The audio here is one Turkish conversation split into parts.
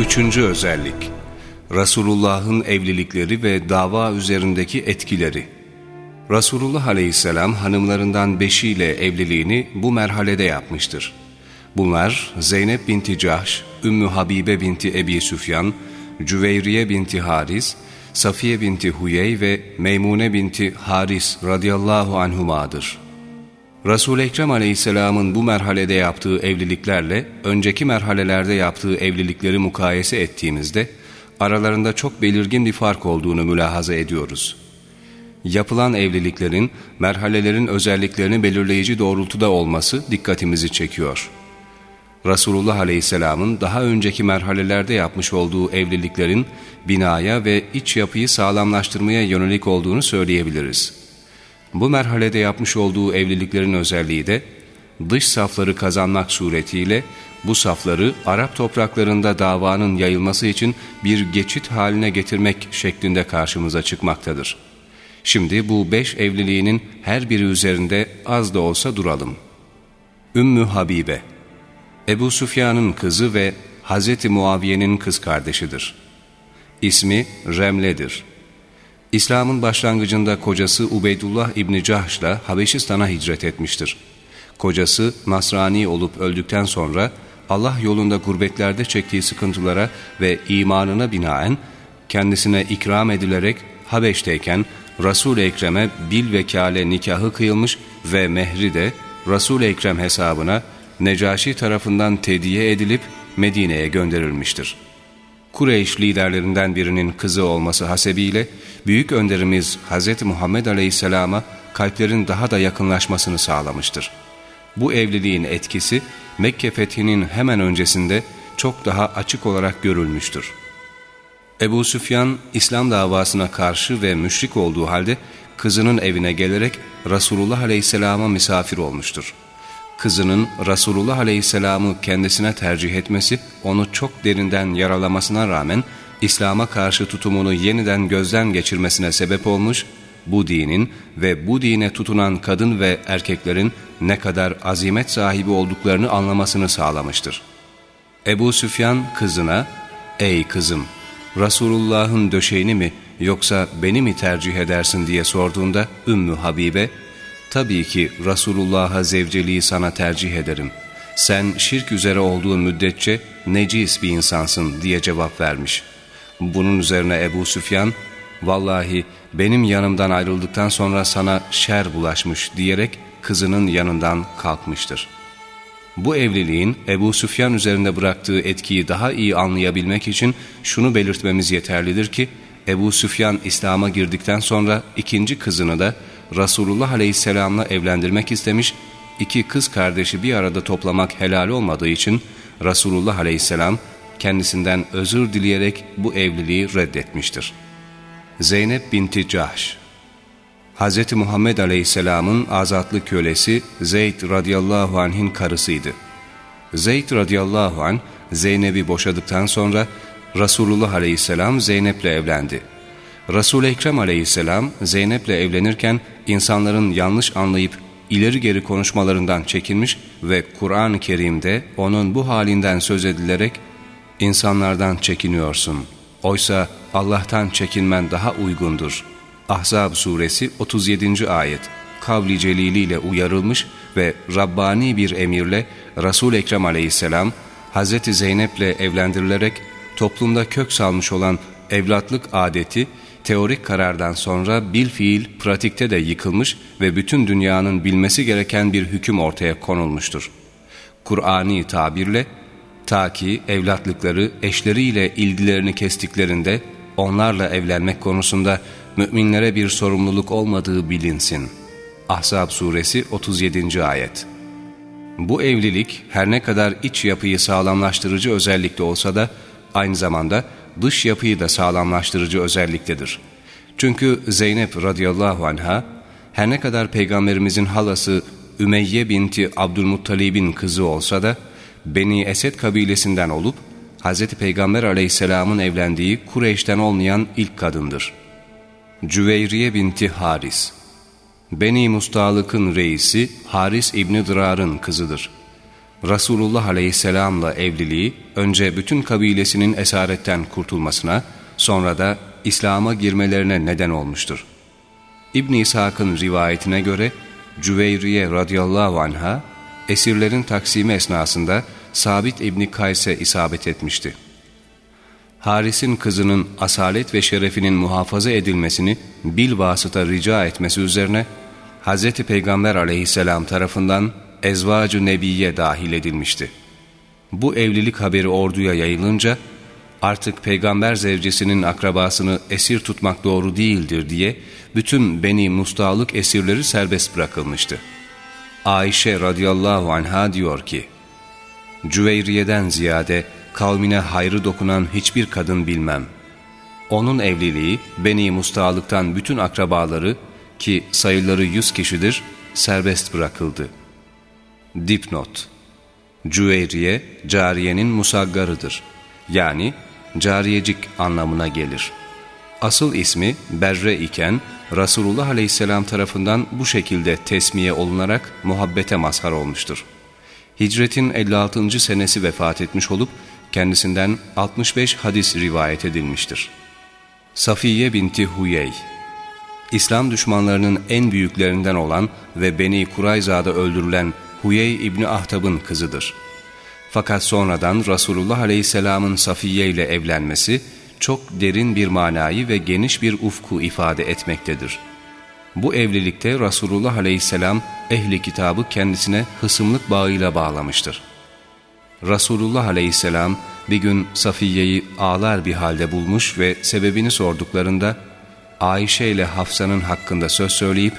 Üçüncü özellik Resulullah'ın evlilikleri ve dava üzerindeki etkileri Resulullah Aleyhisselam hanımlarından beşiyle evliliğini bu merhalede yapmıştır. Bunlar Zeynep binti Cahş, Ümmü Habibe binti Ebi Süfyan, Cüveyriye binti Haris, Safiye binti Huyey ve Meymune binti Haris radıyallahu anhumadır. Resul-i Ekrem aleyhisselamın bu merhalede yaptığı evliliklerle önceki merhalelerde yaptığı evlilikleri mukayese ettiğimizde aralarında çok belirgin bir fark olduğunu mülahaza ediyoruz. Yapılan evliliklerin, merhalelerin özelliklerini belirleyici doğrultuda olması dikkatimizi çekiyor. Resulullah Aleyhisselam'ın daha önceki merhalelerde yapmış olduğu evliliklerin binaya ve iç yapıyı sağlamlaştırmaya yönelik olduğunu söyleyebiliriz. Bu merhalede yapmış olduğu evliliklerin özelliği de dış safları kazanmak suretiyle bu safları Arap topraklarında davanın yayılması için bir geçit haline getirmek şeklinde karşımıza çıkmaktadır. Şimdi bu beş evliliğinin her biri üzerinde az da olsa duralım. Ümmü Habibe Ebu Süfyan'ın kızı ve Hz. Muaviye'nin kız kardeşidir. İsmi Remle'dir. İslam'ın başlangıcında kocası Ubeydullah İbni Cahş'la Habeşistan'a hicret etmiştir. Kocası Nasrani olup öldükten sonra Allah yolunda gurbetlerde çektiği sıkıntılara ve imanına binaen kendisine ikram edilerek Habeş'teyken Resul-i Ekrem'e bil vekale nikahı kıyılmış ve mehri de Resul-i Ekrem hesabına Necaşi tarafından tediye edilip Medine'ye gönderilmiştir. Kureyş liderlerinden birinin kızı olması hasebiyle büyük önderimiz Hz. Muhammed Aleyhisselam'a kalplerin daha da yakınlaşmasını sağlamıştır. Bu evliliğin etkisi Mekke fethinin hemen öncesinde çok daha açık olarak görülmüştür. Ebu Süfyan İslam davasına karşı ve müşrik olduğu halde kızının evine gelerek Resulullah Aleyhisselam'a misafir olmuştur kızının Resulullah Aleyhisselam'ı kendisine tercih etmesi onu çok derinden yaralamasına rağmen İslam'a karşı tutumunu yeniden gözden geçirmesine sebep olmuş, bu dinin ve bu dine tutunan kadın ve erkeklerin ne kadar azimet sahibi olduklarını anlamasını sağlamıştır. Ebu Süfyan kızına, ''Ey kızım, Resulullah'ın döşeğini mi yoksa beni mi tercih edersin?'' diye sorduğunda Ümmü Habibe, Tabii ki Resulullah'a zevceliği sana tercih ederim. Sen şirk üzere olduğun müddetçe necis bir insansın diye cevap vermiş. Bunun üzerine Ebu Süfyan, vallahi benim yanımdan ayrıldıktan sonra sana şer bulaşmış diyerek kızının yanından kalkmıştır. Bu evliliğin Ebu Süfyan üzerinde bıraktığı etkiyi daha iyi anlayabilmek için şunu belirtmemiz yeterlidir ki, Ebu Süfyan İslam'a girdikten sonra ikinci kızını da Resulullah Aleyhisselam'la evlendirmek istemiş, iki kız kardeşi bir arada toplamak helal olmadığı için Resulullah Aleyhisselam kendisinden özür dileyerek bu evliliği reddetmiştir. Zeynep binti Cahş Hz. Muhammed Aleyhisselam'ın azatlı kölesi Zeyd radıyallahu anh'in karısıydı. Zeyd radıyallahu anh Zeynep'i boşadıktan sonra Resulullah Aleyhisselam Zeynep'le evlendi. Resul-i Ekrem aleyhisselam Zeynep'le evlenirken insanların yanlış anlayıp ileri geri konuşmalarından çekinmiş ve Kur'an-ı Kerim'de onun bu halinden söz edilerek insanlardan çekiniyorsun. Oysa Allah'tan çekinmen daha uygundur. Ahzab suresi 37. ayet kavli celiliyle uyarılmış ve Rabbani bir emirle resul Ekrem aleyhisselam Hz. Zeynep'le evlendirilerek toplumda kök salmış olan evlatlık adeti teorik karardan sonra bil fiil pratikte de yıkılmış ve bütün dünyanın bilmesi gereken bir hüküm ortaya konulmuştur. Kur'ani tabirle ta ki evlatlıkları eşleriyle ilgilerini kestiklerinde onlarla evlenmek konusunda müminlere bir sorumluluk olmadığı bilinsin. Ahzab suresi 37. ayet Bu evlilik her ne kadar iç yapıyı sağlamlaştırıcı özellikte olsa da aynı zamanda dış yapıyı da sağlamlaştırıcı özelliktedir. Çünkü Zeynep radıyallahu anha her ne kadar peygamberimizin halası Ümeyye binti Abdülmuttalib'in kızı olsa da Beni Esed kabilesinden olup Hz. Peygamber aleyhisselamın evlendiği Kureyş'ten olmayan ilk kadındır. Cüveyriye binti Haris Beni Mustalık'ın reisi Haris İbni Dırar'ın kızıdır. Resulullah Aleyhisselam'la evliliği önce bütün kabilesinin esaretten kurtulmasına, sonra da İslam'a girmelerine neden olmuştur. İbn İshak'ın rivayetine göre Cüveyriye radıyallahu anha esirlerin taksimi esnasında Sabit İbni Kays'e isabet etmişti. Haris'in kızının asalet ve şerefinin muhafaza edilmesini bil vasıta rica etmesi üzerine Hz. Peygamber aleyhisselam tarafından Ezvacı Nebiye dahil edilmişti. Bu evlilik haberi orduya yayılınca artık peygamber zevcesinin akrabasını esir tutmak doğru değildir diye bütün Beni Mustalık esirleri serbest bırakılmıştı. Ayşe radıyallahu anha diyor ki, Cüveyriye'den ziyade kavmine hayrı dokunan hiçbir kadın bilmem. Onun evliliği Beni Mustalık'tan bütün akrabaları ki sayıları yüz kişidir serbest bırakıldı. Dipnot Cüveyriye, cariyenin musaggarıdır. Yani cariyecik anlamına gelir. Asıl ismi Berre iken Resulullah Aleyhisselam tarafından bu şekilde tesmiye olunarak muhabbete mazhar olmuştur. Hicretin 56. senesi vefat etmiş olup kendisinden 65 hadis rivayet edilmiştir. Safiye binti Huyey İslam düşmanlarının en büyüklerinden olan ve Beni Kurayza'da öldürülen Huyey İbni Ahtab'ın kızıdır. Fakat sonradan Resulullah Aleyhisselam'ın Safiye ile evlenmesi çok derin bir manayı ve geniş bir ufku ifade etmektedir. Bu evlilikte Resulullah Aleyhisselam ehli kitabı kendisine hısımlık bağıyla bağlamıştır. Resulullah Aleyhisselam bir gün Safiye'yi ağlar bir halde bulmuş ve sebebini sorduklarında Ayşe ile Hafsa'nın hakkında söz söyleyip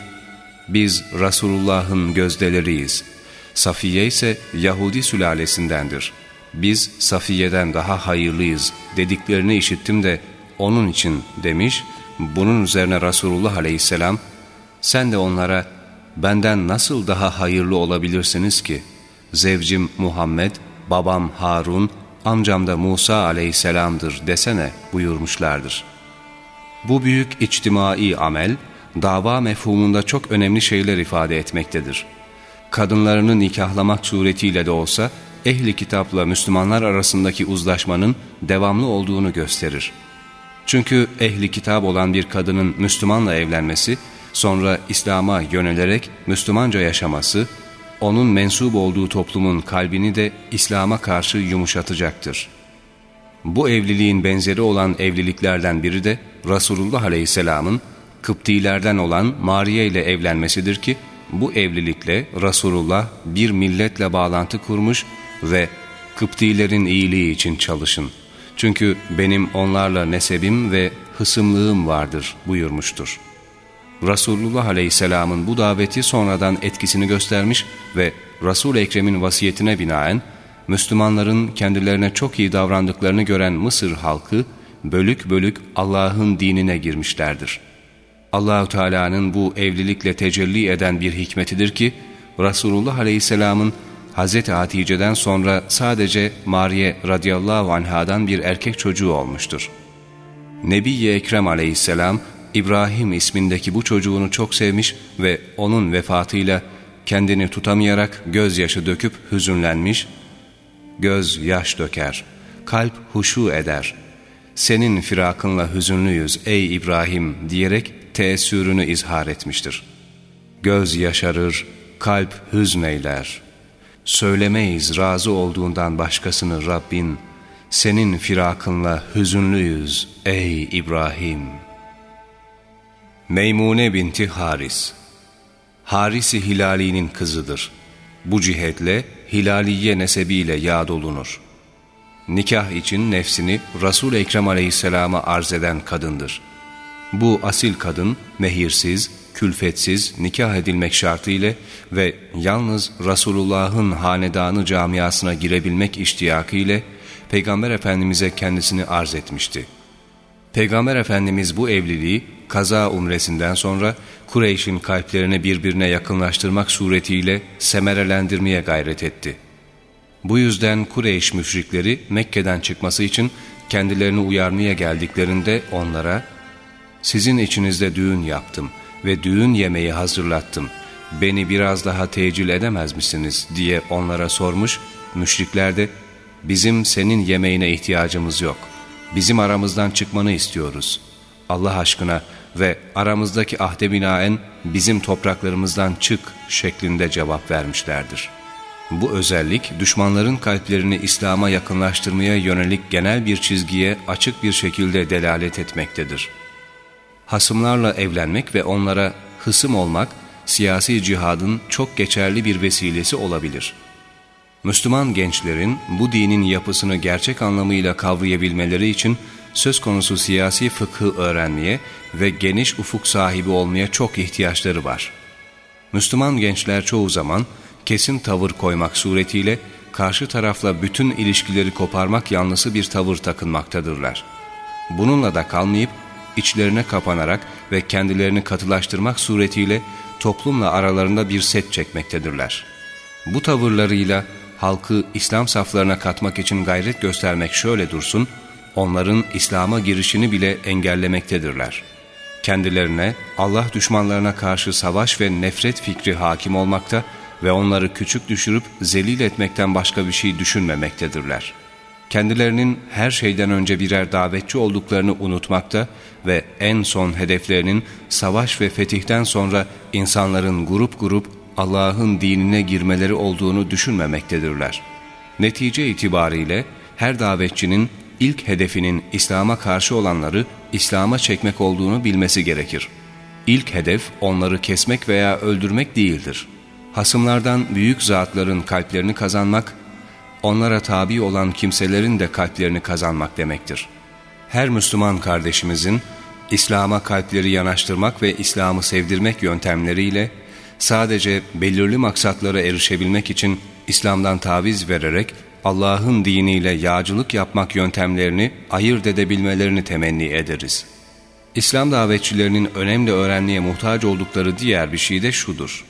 biz Resulullah'ın gözdeleriyiz. Safiye ise Yahudi sülalesindendir. Biz Safiye'den daha hayırlıyız dediklerini işittim de onun için demiş. Bunun üzerine Resulullah aleyhisselam sen de onlara benden nasıl daha hayırlı olabilirsiniz ki? Zevcim Muhammed, babam Harun, amcam da Musa aleyhisselamdır desene buyurmuşlardır. Bu büyük içtimai amel, dava mefhumunda çok önemli şeyler ifade etmektedir. Kadınlarını nikahlamak suretiyle de olsa, ehli kitapla Müslümanlar arasındaki uzlaşmanın devamlı olduğunu gösterir. Çünkü ehli kitap olan bir kadının Müslümanla evlenmesi, sonra İslam'a yönelerek Müslümanca yaşaması, onun mensup olduğu toplumun kalbini de İslam'a karşı yumuşatacaktır. Bu evliliğin benzeri olan evliliklerden biri de Resulullah Aleyhisselam'ın Kıptilerden olan Mariye ile evlenmesidir ki, bu evlilikle Resulullah bir milletle bağlantı kurmuş ve Kıptilerin iyiliği için çalışın. Çünkü benim onlarla nesebim ve hısımlığım vardır buyurmuştur. Resulullah Aleyhisselam'ın bu daveti sonradan etkisini göstermiş ve Resul-i Ekrem'in vasiyetine binaen Müslümanların kendilerine çok iyi davrandıklarını gören Mısır halkı bölük bölük Allah'ın dinine girmişlerdir. Allahu Teala'nın bu evlilikle tecelli eden bir hikmetidir ki Resulullah Aleyhisselam'ın Hz. Hatice'den sonra sadece Mariye radıyallahu anhadan bir erkek çocuğu olmuştur. Nebi Ekrem aleyhisselam İbrahim ismindeki bu çocuğunu çok sevmiş ve onun vefatıyla kendini tutamayarak gözyaşı döküp hüzünlenmiş, göz yaş döker, kalp huşu eder. Senin firakınla hüzünlüyüz ey İbrahim diyerek teessürünü izhar etmiştir. Göz yaşarır, kalp hüzneyler. Söylemeyiz razı olduğundan başkasını Rabbin, senin firakınla hüzünlüyüz ey İbrahim. Meymune binti Haris Haris-i Hilali'nin kızıdır. Bu cihetle Hilaliye nesebiyle yad olunur. Nikah için nefsini Resul Ekrem Aleyhisselam'a arz eden kadındır. Bu asil kadın mehirsiz, külfetsiz nikah edilmek şartıyla ve yalnız Resulullah'ın hanedanı camiasına girebilmek iştiyakı ile Peygamber Efendimiz'e kendisini arz etmişti. Peygamber Efendimiz bu evliliği kaza umresinden sonra Kureyş'in kalplerini birbirine yakınlaştırmak suretiyle semerelendirmeye gayret etti. Bu yüzden Kureyş müşrikleri Mekke'den çıkması için kendilerini uyarmaya geldiklerinde onlara sizin içinizde düğün yaptım. ve düğün yemeği hazırlattım. Beni biraz daha tecil edemez misiniz diye onlara sormuş. Müşrikler de bizim senin yemeğine ihtiyacımız yok. Bizim aramızdan çıkmanı istiyoruz. Allah aşkına ve aramızdaki ahde binaen bizim topraklarımızdan çık şeklinde cevap vermişlerdir. Bu özellik düşmanların kalplerini İslam'a yakınlaştırmaya yönelik genel bir çizgiye açık bir şekilde delalet etmektedir. Hasımlarla evlenmek ve onlara hısım olmak siyasi cihadın çok geçerli bir vesilesi olabilir. Müslüman gençlerin bu dinin yapısını gerçek anlamıyla kavrayabilmeleri için söz konusu siyasi fıkhı öğrenmeye ve geniş ufuk sahibi olmaya çok ihtiyaçları var. Müslüman gençler çoğu zaman kesin tavır koymak suretiyle karşı tarafla bütün ilişkileri koparmak yanlısı bir tavır takınmaktadırlar. Bununla da kalmayıp içlerine kapanarak ve kendilerini katılaştırmak suretiyle toplumla aralarında bir set çekmektedirler. Bu tavırlarıyla halkı İslam saflarına katmak için gayret göstermek şöyle dursun, onların İslam'a girişini bile engellemektedirler. Kendilerine Allah düşmanlarına karşı savaş ve nefret fikri hakim olmakta ve onları küçük düşürüp zelil etmekten başka bir şey düşünmemektedirler. Kendilerinin her şeyden önce birer davetçi olduklarını unutmakta ve en son hedeflerinin savaş ve fetihten sonra insanların grup grup Allah'ın dinine girmeleri olduğunu düşünmemektedirler. Netice itibariyle her davetçinin ilk hedefinin İslam'a karşı olanları İslam'a çekmek olduğunu bilmesi gerekir. İlk hedef onları kesmek veya öldürmek değildir. Hasımlardan büyük zatların kalplerini kazanmak, onlara tabi olan kimselerin de kalplerini kazanmak demektir. Her Müslüman kardeşimizin İslam'a kalpleri yanaştırmak ve İslam'ı sevdirmek yöntemleriyle sadece belirli maksatlara erişebilmek için İslam'dan taviz vererek Allah'ın diniyle yağcılık yapmak yöntemlerini ayırt edebilmelerini temenni ederiz. İslam davetçilerinin önemli öğrenmeye muhtaç oldukları diğer bir şey de şudur.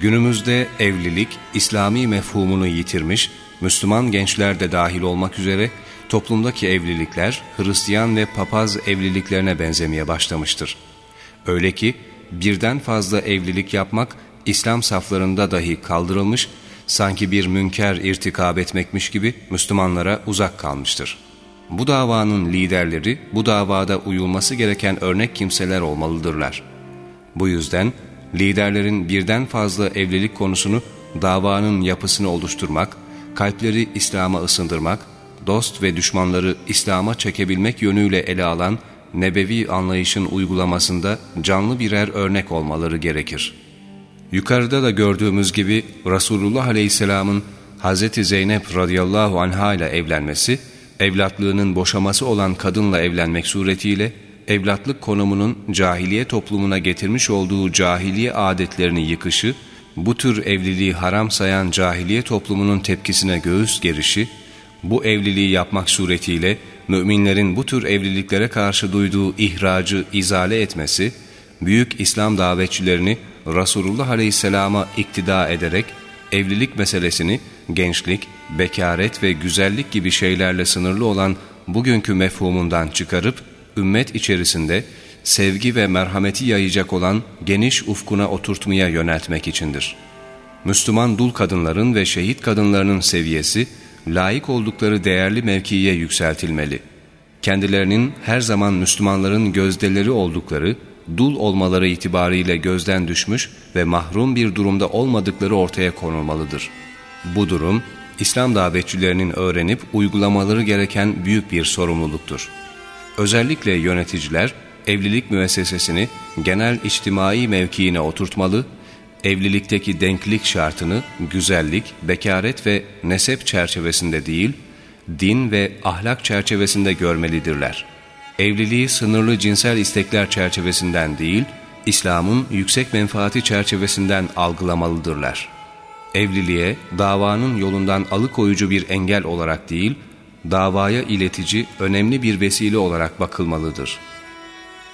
Günümüzde evlilik İslami mefhumunu yitirmiş, Müslüman gençler de dahil olmak üzere toplumdaki evlilikler Hristiyan ve papaz evliliklerine benzemeye başlamıştır. Öyle ki birden fazla evlilik yapmak İslam saflarında dahi kaldırılmış, sanki bir münker irtikab etmekmiş gibi Müslümanlara uzak kalmıştır. Bu davanın liderleri bu davada uyulması gereken örnek kimseler olmalıdırlar. Bu yüzden liderlerin birden fazla evlilik konusunu davanın yapısını oluşturmak, kalpleri İslam'a ısındırmak, dost ve düşmanları İslam'a çekebilmek yönüyle ele alan nebevi anlayışın uygulamasında canlı birer örnek olmaları gerekir. Yukarıda da gördüğümüz gibi Resulullah Aleyhisselam'ın Hz. Zeynep radıyallahu anha ile evlenmesi, evlatlığının boşaması olan kadınla evlenmek suretiyle evlatlık konumunun cahiliye toplumuna getirmiş olduğu cahiliye adetlerini yıkışı, bu tür evliliği haram sayan cahiliye toplumunun tepkisine göğüs gerişi, bu evliliği yapmak suretiyle müminlerin bu tür evliliklere karşı duyduğu ihracı izale etmesi, büyük İslam davetçilerini Resulullah Aleyhisselam'a iktida ederek evlilik meselesini gençlik, bekaret ve güzellik gibi şeylerle sınırlı olan bugünkü mefhumundan çıkarıp ümmet içerisinde sevgi ve merhameti yayacak olan geniş ufkuna oturtmaya yöneltmek içindir. Müslüman dul kadınların ve şehit kadınlarının seviyesi, layık oldukları değerli mevkiye yükseltilmeli. Kendilerinin her zaman Müslümanların gözdeleri oldukları, dul olmaları itibariyle gözden düşmüş ve mahrum bir durumda olmadıkları ortaya konulmalıdır. Bu durum, İslam davetçilerinin öğrenip uygulamaları gereken büyük bir sorumluluktur. Özellikle yöneticiler, evlilik müessesesini genel içtimai mevkiine oturtmalı evlilikteki denklik şartını güzellik, bekaret ve nesep çerçevesinde değil, din ve ahlak çerçevesinde görmelidirler. Evliliği sınırlı cinsel istekler çerçevesinden değil, İslam'ın yüksek menfaati çerçevesinden algılamalıdırlar. Evliliğe davanın yolundan alıkoyucu bir engel olarak değil, davaya iletici önemli bir vesile olarak bakılmalıdır.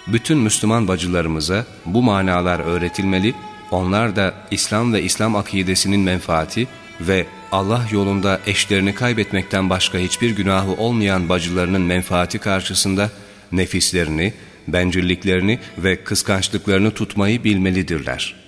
Bütün Müslüman bacılarımıza bu manalar öğretilmeli onlar da İslam ve İslam akidesinin menfaati ve Allah yolunda eşlerini kaybetmekten başka hiçbir günahı olmayan bacılarının menfaati karşısında nefislerini, bencilliklerini ve kıskançlıklarını tutmayı bilmelidirler.